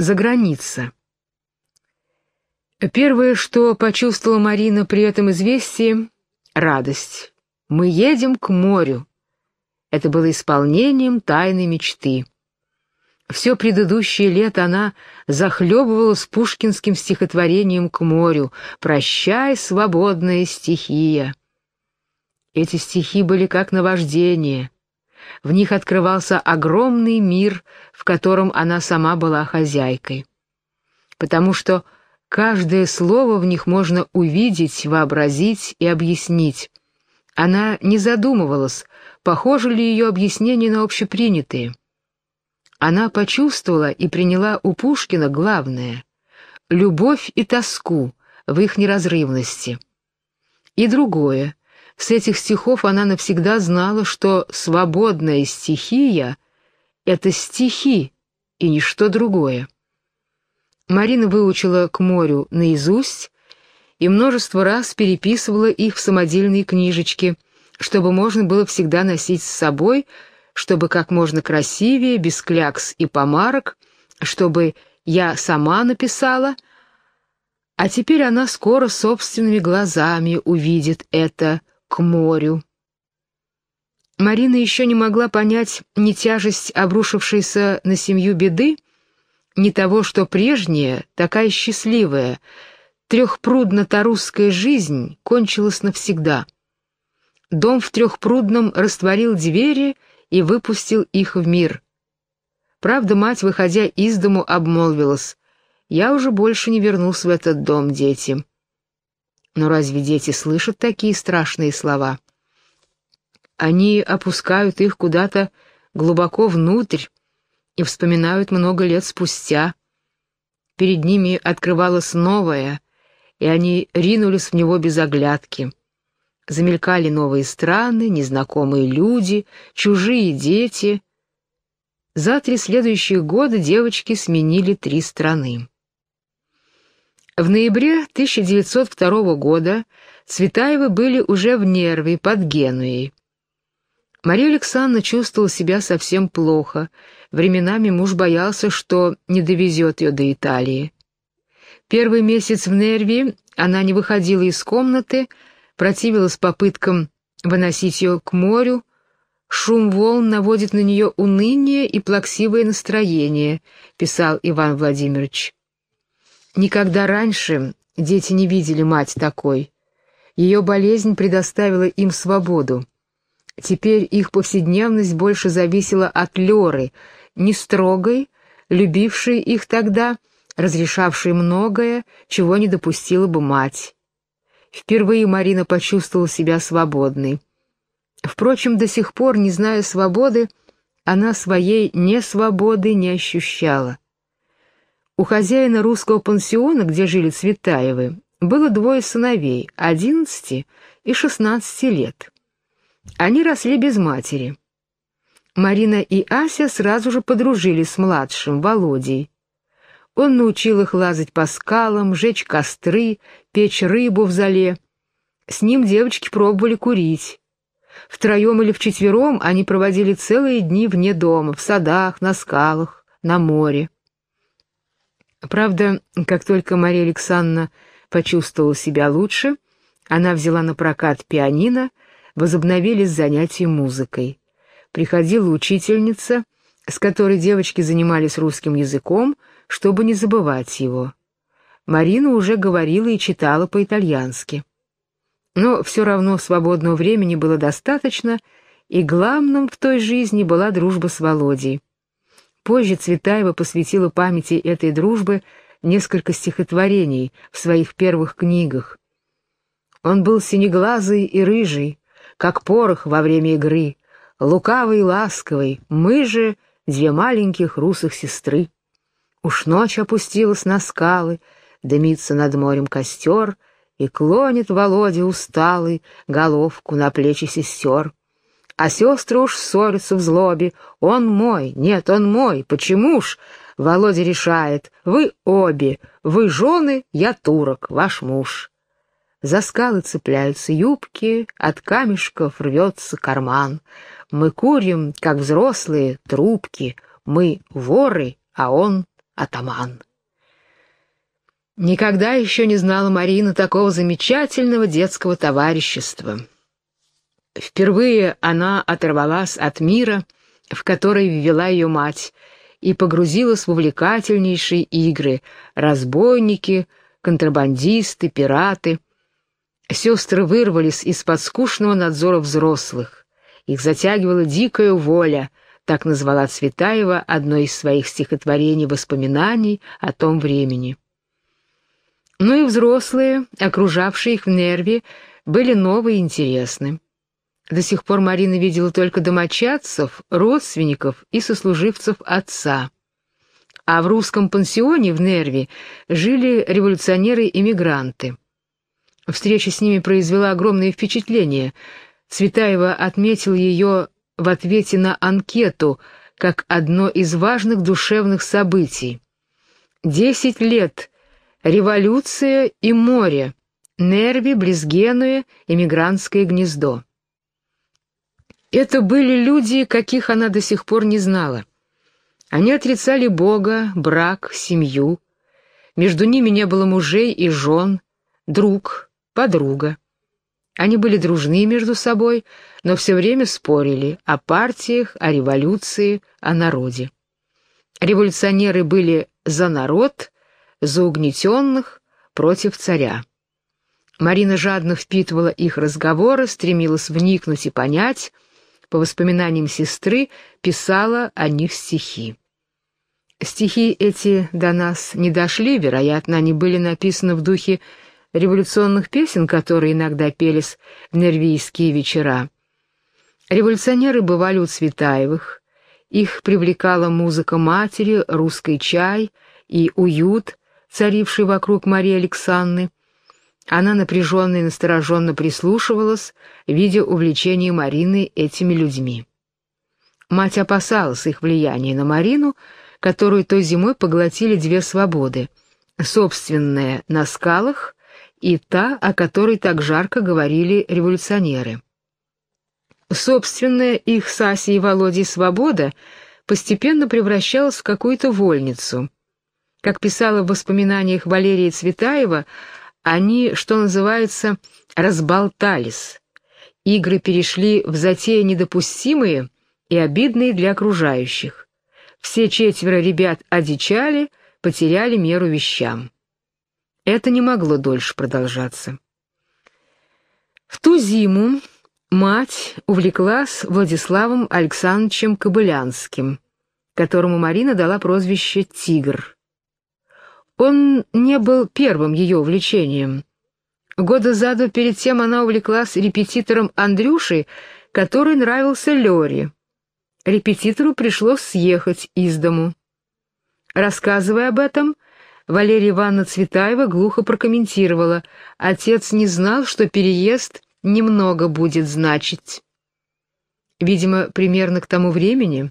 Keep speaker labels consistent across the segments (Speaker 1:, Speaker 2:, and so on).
Speaker 1: Заграница. Первое, что почувствовала Марина при этом известии — радость. Мы едем к морю. Это было исполнением тайной мечты. Все предыдущее лето она захлебывалась пушкинским стихотворением к морю «Прощай, свободная стихия». Эти стихи были как наваждение — в них открывался огромный мир, в котором она сама была хозяйкой. Потому что каждое слово в них можно увидеть, вообразить и объяснить. Она не задумывалась, похожи ли ее объяснения на общепринятые. Она почувствовала и приняла у Пушкина главное — любовь и тоску в их неразрывности. И другое, с этих стихов она навсегда знала, что свободная стихия — это стихи и ничто другое. Марина выучила к морю наизусть и множество раз переписывала их в самодельные книжечки, чтобы можно было всегда носить с собой, чтобы как можно красивее, без клякс и помарок, чтобы я сама написала, а теперь она скоро собственными глазами увидит это к морю. Марина еще не могла понять ни тяжесть обрушившейся на семью беды, ни того, что прежняя, такая счастливая, трехпрудно-тарусская жизнь кончилась навсегда. Дом в Трехпрудном растворил двери и выпустил их в мир. Правда, мать, выходя из дому, обмолвилась, «Я уже больше не вернусь в этот дом, дети». Но разве дети слышат такие страшные слова? Они опускают их куда-то глубоко внутрь и вспоминают много лет спустя. Перед ними открывалось новое, и они ринулись в него без оглядки. Замелькали новые страны, незнакомые люди, чужие дети. За три следующих года девочки сменили три страны. В ноябре 1902 года Цветаевы были уже в Нерве под Генуей. Мария Александровна чувствовала себя совсем плохо. Временами муж боялся, что не довезет ее до Италии. Первый месяц в Нерве она не выходила из комнаты, противилась попыткам выносить ее к морю. «Шум волн наводит на нее уныние и плаксивое настроение», — писал Иван Владимирович. Никогда раньше дети не видели мать такой. Ее болезнь предоставила им свободу. Теперь их повседневность больше зависела от Леры, не строгой, любившей их тогда, разрешавшей многое, чего не допустила бы мать. Впервые Марина почувствовала себя свободной. Впрочем, до сих пор, не зная свободы, она своей несвободы не ощущала. У хозяина русского пансиона, где жили Цветаевы, было двое сыновей, 11 и 16 лет. Они росли без матери. Марина и Ася сразу же подружились с младшим, Володей. Он научил их лазать по скалам, жечь костры, печь рыбу в зале. С ним девочки пробовали курить. Втроем или вчетвером они проводили целые дни вне дома, в садах, на скалах, на море. Правда, как только Мария Александровна почувствовала себя лучше, она взяла на прокат пианино, возобновились занятия музыкой. Приходила учительница, с которой девочки занимались русским языком, чтобы не забывать его. Марина уже говорила и читала по-итальянски. Но все равно свободного времени было достаточно, и главным в той жизни была дружба с Володей. Позже Цветаева посвятила памяти этой дружбы несколько стихотворений в своих первых книгах. Он был синеглазый и рыжий, как порох во время игры, лукавый и ласковый, мы же две маленьких русых сестры. Уж ночь опустилась на скалы, дымится над морем костер, и клонит Володя усталый головку на плечи сестер. А сестры уж ссорятся в злобе. Он мой, нет, он мой. Почему ж? Володя решает. Вы обе, вы жены, я турок, ваш муж. За скалы цепляются юбки, от камешков рвется карман. Мы курим, как взрослые, трубки. Мы воры, а он атаман. Никогда еще не знала Марина такого замечательного детского товарищества. Впервые она оторвалась от мира, в который ввела ее мать, и погрузилась в увлекательнейшие игры — разбойники, контрабандисты, пираты. Сестры вырвались из-под скучного надзора взрослых. Их затягивала дикая воля, так назвала Цветаева одно из своих стихотворений воспоминаний о том времени. Но и взрослые, окружавшие их в нерве, были новые и интересны. До сих пор Марина видела только домочадцев, родственников и сослуживцев отца. А в русском пансионе в Нерве жили революционеры-иммигранты. Встреча с ними произвела огромное впечатление. Цветаева отметил ее в ответе на анкету как одно из важных душевных событий. «Десять лет. Революция и море. Нерви, близ Генуя, эмигрантское гнездо». Это были люди, каких она до сих пор не знала. Они отрицали Бога, брак, семью. Между ними не было мужей и жен, друг, подруга. Они были дружны между собой, но все время спорили о партиях, о революции, о народе. Революционеры были за народ, за угнетенных, против царя. Марина жадно впитывала их разговоры, стремилась вникнуть и понять — по воспоминаниям сестры, писала о них стихи. Стихи эти до нас не дошли, вероятно, они были написаны в духе революционных песен, которые иногда пелись в нервийские вечера. Революционеры бывали у Цветаевых, их привлекала музыка матери, русский чай и уют, царивший вокруг Марии Александры, она напряженно и настороженно прислушивалась, видя увлечение Марины этими людьми. Мать опасалась их влияния на Марину, которую той зимой поглотили две свободы — собственная на скалах и та, о которой так жарко говорили революционеры. Собственная их с Асей и Володей свобода постепенно превращалась в какую-то вольницу. Как писала в воспоминаниях Валерия Цветаева, они, что называется, разболтались. Игры перешли в затеи недопустимые и обидные для окружающих. Все четверо ребят одичали, потеряли меру вещам. Это не могло дольше продолжаться. В ту зиму мать увлеклась Владиславом Александровичем Кобылянским, которому Марина дала прозвище «Тигр». Он не был первым ее увлечением. Года за два перед тем она увлеклась репетитором Андрюшей, который нравился Лёре. Репетитору пришлось съехать из дому. Рассказывая об этом, Валерия Ивановна Цветаева глухо прокомментировала. Отец не знал, что переезд немного будет значить. Видимо, примерно к тому времени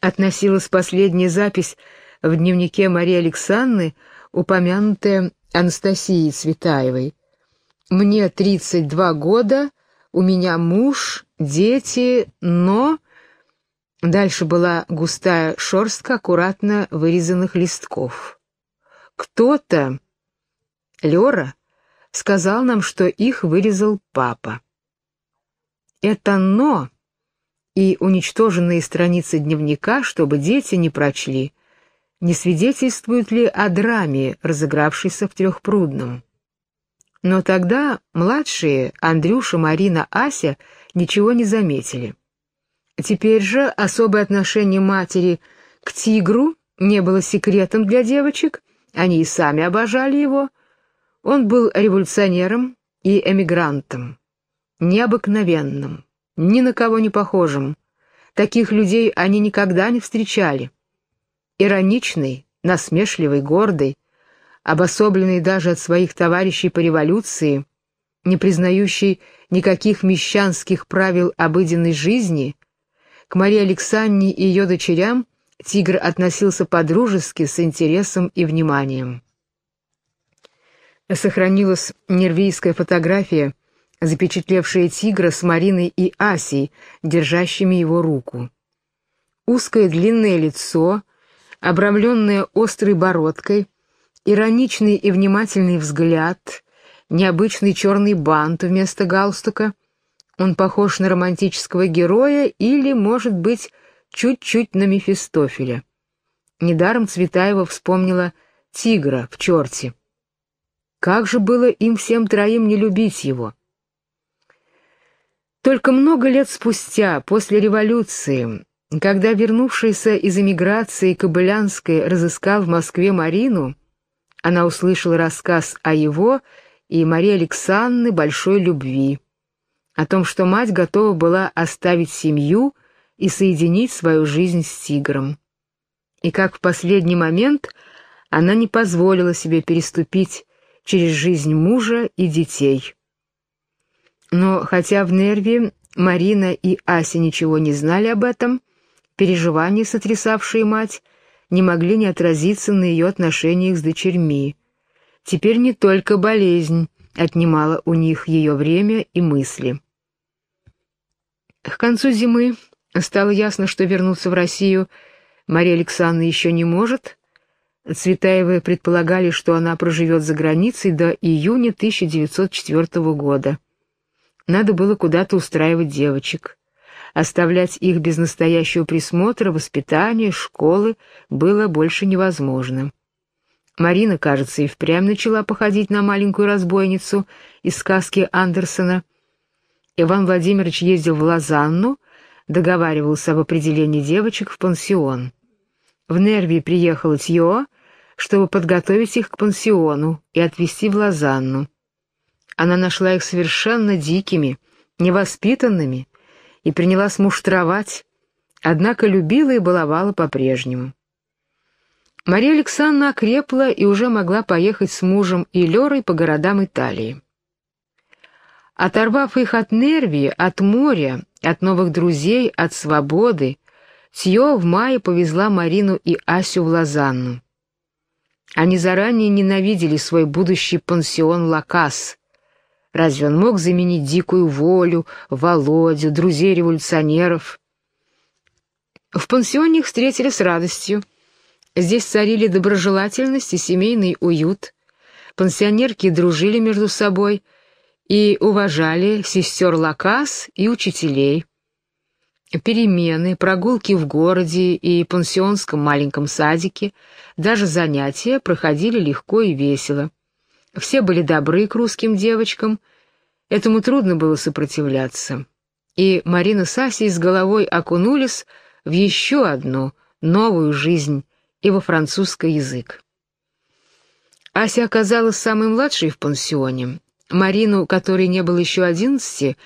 Speaker 1: относилась последняя запись в дневнике Марии Александры упомянутая Анастасией Цветаевой. «Мне 32 года, у меня муж, дети, но...» Дальше была густая шерстка аккуратно вырезанных листков. «Кто-то, Лера, сказал нам, что их вырезал папа. Это «но» и уничтоженные страницы дневника, чтобы дети не прочли, не свидетельствует ли о драме, разыгравшейся в Трехпрудном. Но тогда младшие, Андрюша, Марина, Ася, ничего не заметили. Теперь же особое отношение матери к тигру не было секретом для девочек, они и сами обожали его. Он был революционером и эмигрантом, необыкновенным, ни на кого не похожим. Таких людей они никогда не встречали ироничный, насмешливый, гордый, обособленный даже от своих товарищей по революции, не признающий никаких мещанских правил обыденной жизни, к Марии Александре и ее дочерям тигр относился по-дружески, с интересом и вниманием. Сохранилась нервийская фотография, запечатлевшая тигра с Мариной и Асей, держащими его руку. Узкое длинное лицо — обрамленная острой бородкой, ироничный и внимательный взгляд, необычный черный бант вместо галстука. Он похож на романтического героя или, может быть, чуть-чуть на Мефистофеля. Недаром Цветаева вспомнила тигра в черте. Как же было им всем троим не любить его? Только много лет спустя, после революции, когда вернувшийся из эмиграции Кобылянской разыскал в Москве Марину, она услышала рассказ о его и Марии Александры большой любви, о том, что мать готова была оставить семью и соединить свою жизнь с тигром. И как в последний момент она не позволила себе переступить через жизнь мужа и детей. Но хотя в нерве Марина и Ася ничего не знали об этом, переживания, сотрясавшие мать, не могли не отразиться на ее отношениях с дочерьми. Теперь не только болезнь отнимала у них ее время и мысли. К концу зимы стало ясно, что вернуться в Россию Мария Александровна еще не может. Цветаевы предполагали, что она проживет за границей до июня 1904 года. Надо было куда-то устраивать девочек. Оставлять их без настоящего присмотра, воспитания, школы было больше невозможно. Марина, кажется, и впрямь начала походить на маленькую разбойницу из сказки Андерсона. Иван Владимирович ездил в Лозанну, договаривался об определении девочек в пансион. В Нервии приехала Тьо, чтобы подготовить их к пансиону и отвезти в Лозанну. Она нашла их совершенно дикими, невоспитанными и принялась муштровать, однако любила и баловала по-прежнему. Мария Александровна окрепла и уже могла поехать с мужем и Лерой по городам Италии. Оторвав их от Нервии, от моря, от новых друзей, от свободы, Тьё в мае повезла Марину и Асю в Лозанну. Они заранее ненавидели свой будущий пансион Лакас, Разве он мог заменить дикую волю, Володю, друзей революционеров? В пансионе их встретили с радостью. Здесь царили доброжелательность и семейный уют. Пансионерки дружили между собой и уважали сестер Лакас и учителей. Перемены, прогулки в городе и пансионском маленьком садике, даже занятия проходили легко и весело. Все были добры к русским девочкам, этому трудно было сопротивляться. И Марина с Асей с головой окунулись в еще одну новую жизнь и во французский язык. Ася оказалась самой младшей в пансионе. Марину, которой не было еще одиннадцати,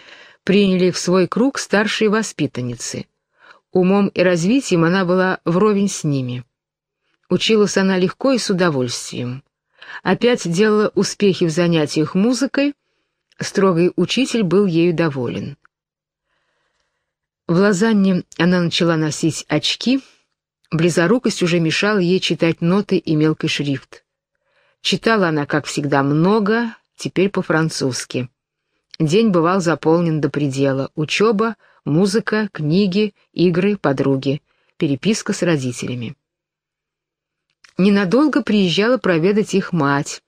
Speaker 1: приняли в свой круг старшие воспитанницы. Умом и развитием она была вровень с ними. Училась она легко и с удовольствием опять делала успехи в занятиях музыкой, строгий учитель был ею доволен. В Лозанне она начала носить очки, близорукость уже мешала ей читать ноты и мелкий шрифт. Читала она, как всегда, много, теперь по-французски. День бывал заполнен до предела. Учеба, музыка, книги, игры, подруги, переписка с родителями ненадолго приезжала проведать их мать.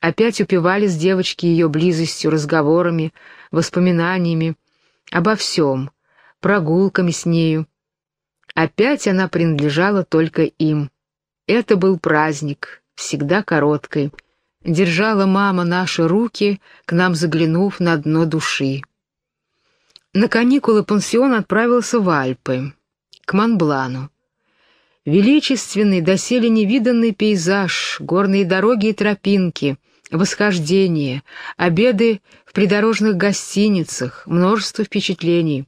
Speaker 1: Опять упивались девочки ее близостью, разговорами, воспоминаниями, обо всем, прогулками с нею. Опять она принадлежала только им. Это был праздник, всегда короткий. Держала мама наши руки, к нам заглянув на дно души. На каникулы пансион отправился в Альпы, к Монблану. Величественный, доселе невиданный пейзаж, горные дороги и тропинки, восхождение, обеды в придорожных гостиницах, множество впечатлений.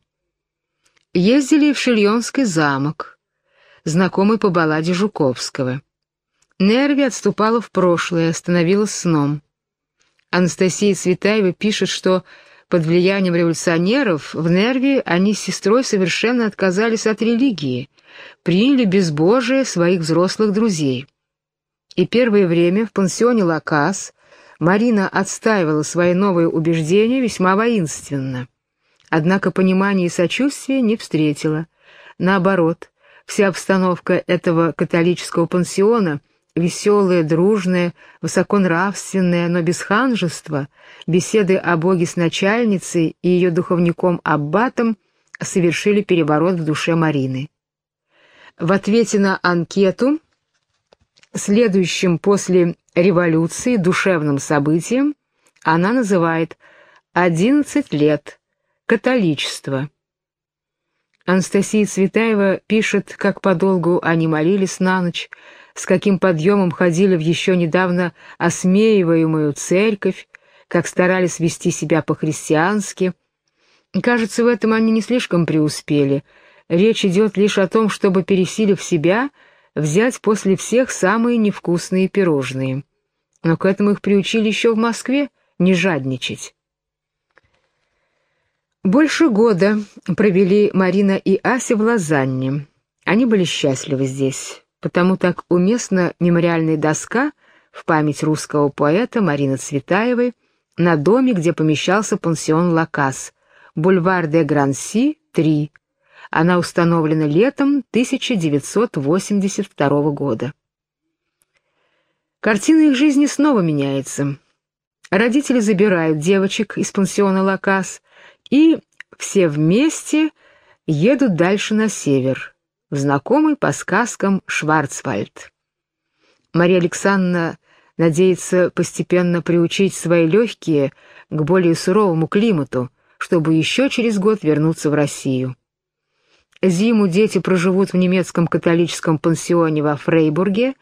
Speaker 1: Ездили в Шильонский замок, знакомый по балладе Жуковского. Нерви отступала в прошлое, становилась сном. Анастасия Цветаева пишет, что под влиянием революционеров в Нерве они с сестрой совершенно отказались от религии — приняли безбожие своих взрослых друзей. И первое время в пансионе Лакас Марина отстаивала свои новые убеждения весьма воинственно. Однако понимания и сочувствия не встретила. Наоборот, Вся обстановка этого католического пансиона, веселая, дружная, высоконравственная, но без ханжества, беседы о Боге с начальницей и ее духовником-аббатом совершили переворот в душе Марины. В ответе на анкету, следующим после революции душевным событием, она называет «11 лет. Католичество». Анастасия Цветаева пишет, как подолгу они молились на ночь, с каким подъемом ходили в еще недавно осмеиваемую церковь, как старались вести себя по-христиански. Кажется, в этом они не слишком преуспели. Речь идет лишь о том, чтобы, пересилив себя, взять после всех самые невкусные пирожные. Но к этому их приучили еще в Москве, не жадничать. Больше года провели Марина и Ася в Лозанне. Они были счастливы здесь, потому так уместна мемориальная доска в память русского поэта Марины Цветаевой на доме, где помещался пансион Лакас, бульвар де Гранси, 3. Она установлена летом 1982 года. Картина их жизни снова меняется. Родители забирают девочек из пансиона Лакас, и все вместе едут дальше на север, знакомый по сказкам Шварцвальд. Мария Александровна надеется постепенно приучить свои легкие к более суровому климату, чтобы еще через год вернуться в Россию. Зиму дети проживут в немецком католическом пансионе во Фрейбурге,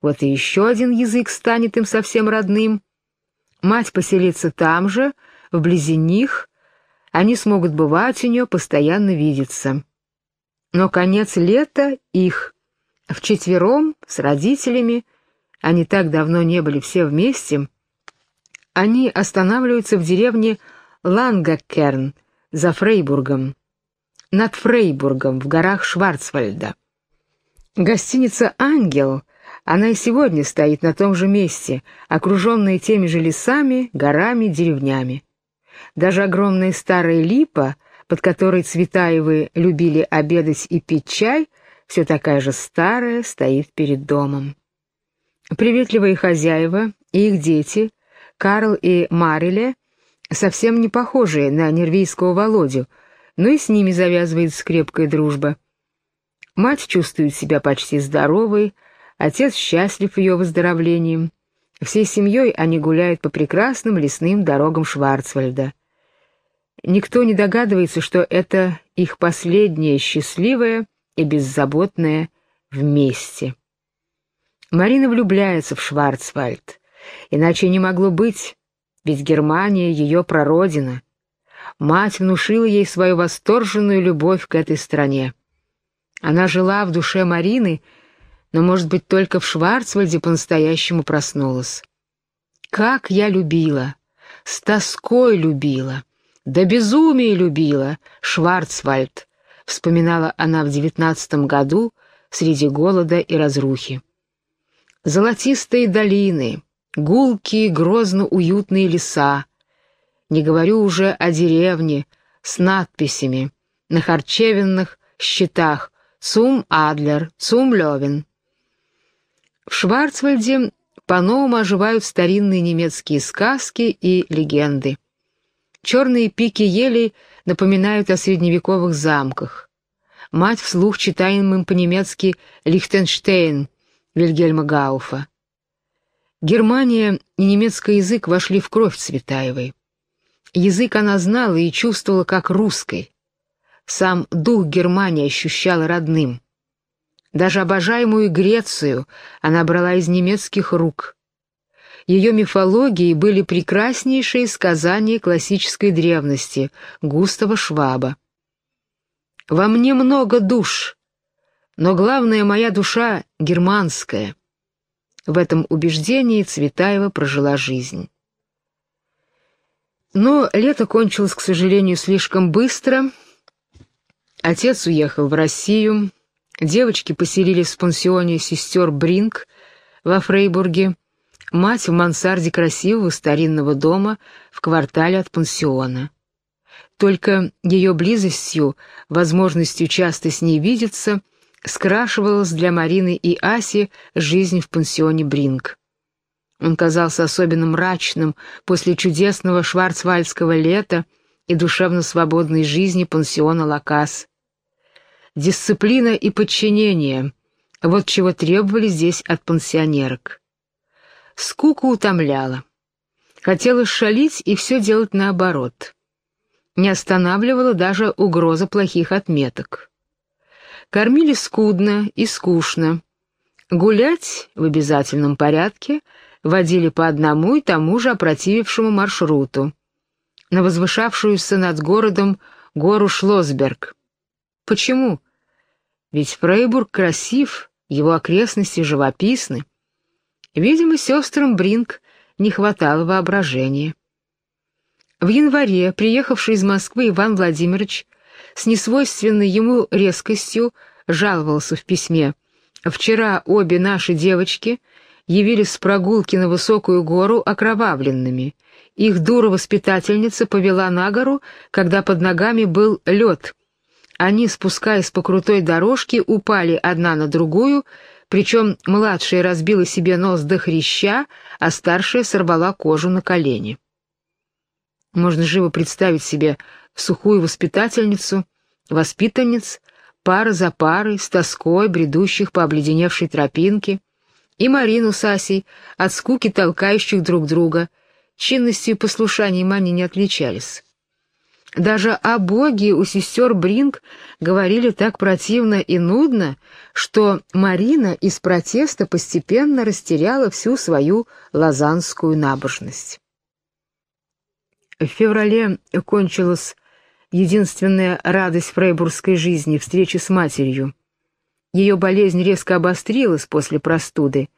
Speaker 1: вот и еще один язык станет им совсем родным. Мать поселится там же, вблизи них, они смогут бывать у нее, постоянно видеться. Но конец лета их, вчетвером, с родителями, они так давно не были все вместе, они останавливаются в деревне Лангакерн за Фрейбургом, над Фрейбургом в горах Шварцвальда. Гостиница «Ангел» Она и сегодня стоит на том же месте, окруженная теми же лесами, горами, деревнями. Даже огромная старая липа, под которой Цветаевы любили обедать и пить чай, все такая же старая, стоит перед домом. Приветливые хозяева и их дети, Карл и Мариле, совсем не похожие на нервийского Володю, но и с ними завязывается крепкая дружба. Мать чувствует себя почти здоровой, отец счастлив ее выздоровлением. Всей семьей они гуляют по прекрасным лесным дорогам Шварцвальда. Никто не догадывается, что это их последнее счастливое и беззаботное вместе. Марина влюбляется в Шварцвальд. Иначе не могло быть, ведь Германия — ее прародина. Мать внушила ей свою восторженную любовь к этой стране. Она жила в душе Марины — но, может быть, только в Шварцвальде по-настоящему проснулась. Как я любила, с тоской любила, до безумия любила Шварцвальд, вспоминала она в девятнадцатом году среди голода и разрухи. Золотистые долины, гулкие, грозно уютные леса, не говорю уже о деревне с надписями на харчевенных щитах «Цум Адлер», «Цум Левин». В Шварцвальде по-новому оживают старинные немецкие сказки и легенды. Черные пики елей напоминают о средневековых замках. Мать вслух читаем им по-немецки «Лихтенштейн» Вильгельма Гауфа. Германия и немецкий язык вошли в кровь Цветаевой. Язык она знала и чувствовала как русской. Сам дух Германии ощущала родным. Даже обожаемую Грецию она брала из немецких рук. Ее мифологией были прекраснейшие сказания классической древности Густава Шваба. «Во мне много душ, но главная моя душа — германская». В этом убеждении Цветаева прожила жизнь. Но лето кончилось, к сожалению, слишком быстро. Отец уехал в Россию, Девочки поселились в пансионе сестер Бринг во Фрейбурге, мать в мансарде красивого старинного дома в квартале от пансиона. Только ее близостью, возможностью часто с ней видеться, скрашивалась для Марины и Аси жизнь в пансионе Бринг. Он казался особенно мрачным после чудесного шварцвальдского лета и душевно свободной жизни пансиона Лакас. Дисциплина и подчинение — вот чего требовали здесь от пансионерок. Скука утомляла. Хотелось шалить и все делать наоборот. Не останавливала даже угроза плохих отметок. Кормили скудно и скучно. Гулять в обязательном порядке водили по одному и тому же опротивившему маршруту. На возвышавшуюся над городом гору Шлосберг. Почему? Ведь Фрейбург красив, его окрестности живописны. Видимо, сестрам Бринг не хватало воображения. В январе приехавший из Москвы Иван Владимирович с несвойственной ему резкостью жаловался в письме. «Вчера обе наши девочки явились с прогулки на высокую гору окровавленными. Их дура-воспитательница повела на гору, когда под ногами был лед. Они, спускаясь по крутой дорожке, упали одна на другую, причем младшая разбила себе нос до хряща, а старшая сорвала кожу на колени. Можно живо представить себе сухую воспитательницу, воспитанниц, пара за парой, с тоской, бредущих по обледеневшей тропинке, и Марину с Асей, от скуки толкающих друг друга, чинностью и послушанием они не отличались. Даже о Боге у сестер Бринг говорили так противно и нудно, что Марина из протеста постепенно растеряла всю свою лазанскую набожность. В феврале кончилась единственная радость фрейбургской жизни — встреча с матерью. Ее болезнь резко обострилась после простуды,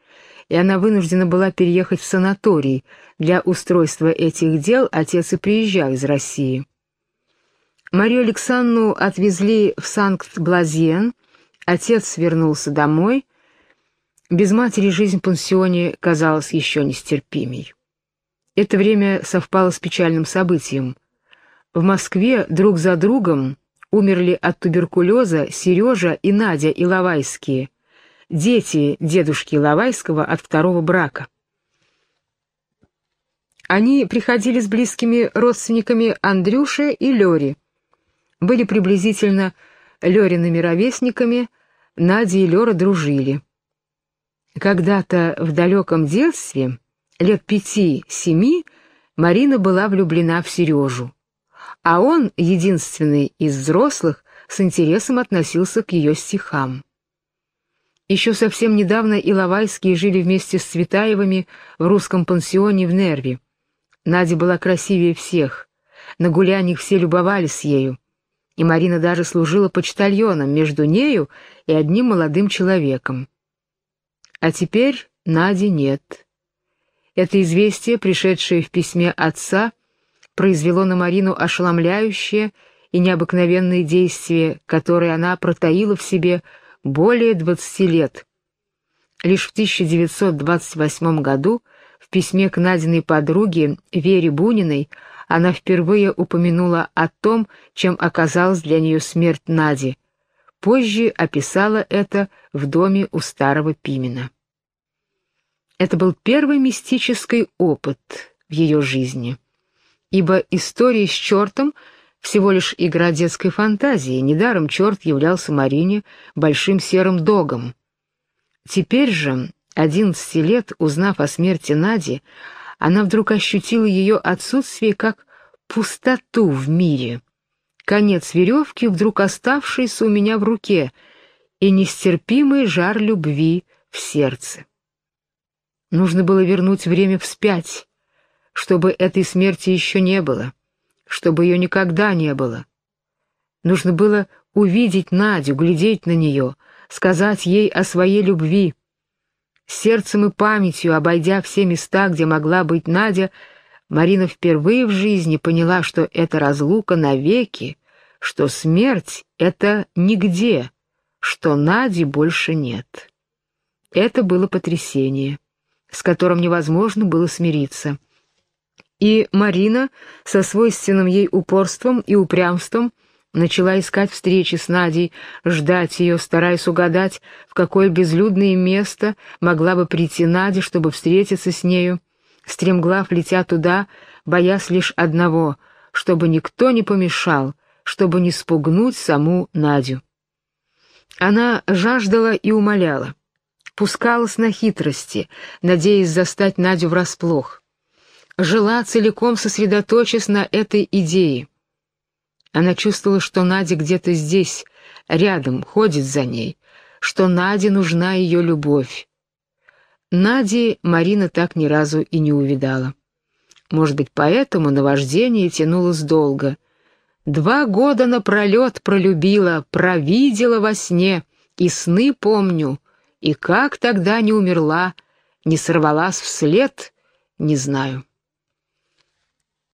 Speaker 1: и она вынуждена была переехать в санаторий. Для устройства этих дел отец и приезжал из России. Марию Александру отвезли в Санкт-Блазьен, отец вернулся домой. Без матери жизнь в пансионе казалась еще нестерпимей. Это время совпало с печальным событием. В Москве друг за другом умерли от туберкулеза Сережа и Надя Иловайские, дети дедушки Иловайского от второго брака. Они приходили с близкими родственниками Андрюше и Лёре, были приблизительно Лёриными ровесниками, Надя и Лёра дружили. Когда-то в далеком детстве, лет пяти-семи, Марина была влюблена в Сережу, а он, единственный из взрослых, с интересом относился к ее стихам. Еще совсем недавно Иловайские жили вместе с Цветаевыми в русском пансионе в Нерве. Надя была красивее всех, на гуляниях все любовались ею и Марина даже служила почтальоном между нею и одним молодым человеком. А теперь Нади нет. Это известие, пришедшее в письме отца, произвело на Марину ошеломляющее и необыкновенные действия, которые она протаила в себе более двадцати лет. Лишь в 1928 году в письме к Надиной подруге Вере Буниной она впервые упомянула о том, чем оказалась для нее смерть Нади. Позже описала это в доме у старого Пимена. Это был первый мистический опыт в ее жизни, ибо история с чертом всего лишь игра детской фантазии, недаром черт являлся Марине большим серым догом. Теперь же, одиннадцати лет, узнав о смерти Нади, она вдруг ощутила ее отсутствие как пустоту в мире, конец веревки, вдруг оставшийся у меня в руке, и нестерпимый жар любви в сердце. Нужно было вернуть время вспять, чтобы этой смерти еще не было, чтобы ее никогда не было. Нужно было увидеть Надю, глядеть на нее, сказать ей о своей любви, Сердцем и памятью, обойдя все места, где могла быть Надя, Марина впервые в жизни поняла, что это разлука навеки, что смерть — это нигде, что Нади больше нет. Это было потрясение, с которым невозможно было смириться. И Марина со свойственным ей упорством и упрямством Начала искать встречи с Надей, ждать ее, стараясь угадать, в какое безлюдное место могла бы прийти Надя, чтобы встретиться с нею. Стремглав летя туда, боясь лишь одного, чтобы никто не помешал, чтобы не спугнуть саму Надю. Она жаждала и умоляла, пускалась на хитрости, надеясь застать Надю врасплох. Жила целиком сосредоточившись на этой идее. Она чувствовала, что Надя где-то здесь, рядом, ходит за ней, что Наде нужна ее любовь. Нади Марина так ни разу и не увидала. Может быть, поэтому наваждение тянулось долго. Два года напролет пролюбила, провидела во сне, и сны помню, и как тогда не умерла, не сорвалась вслед, не знаю.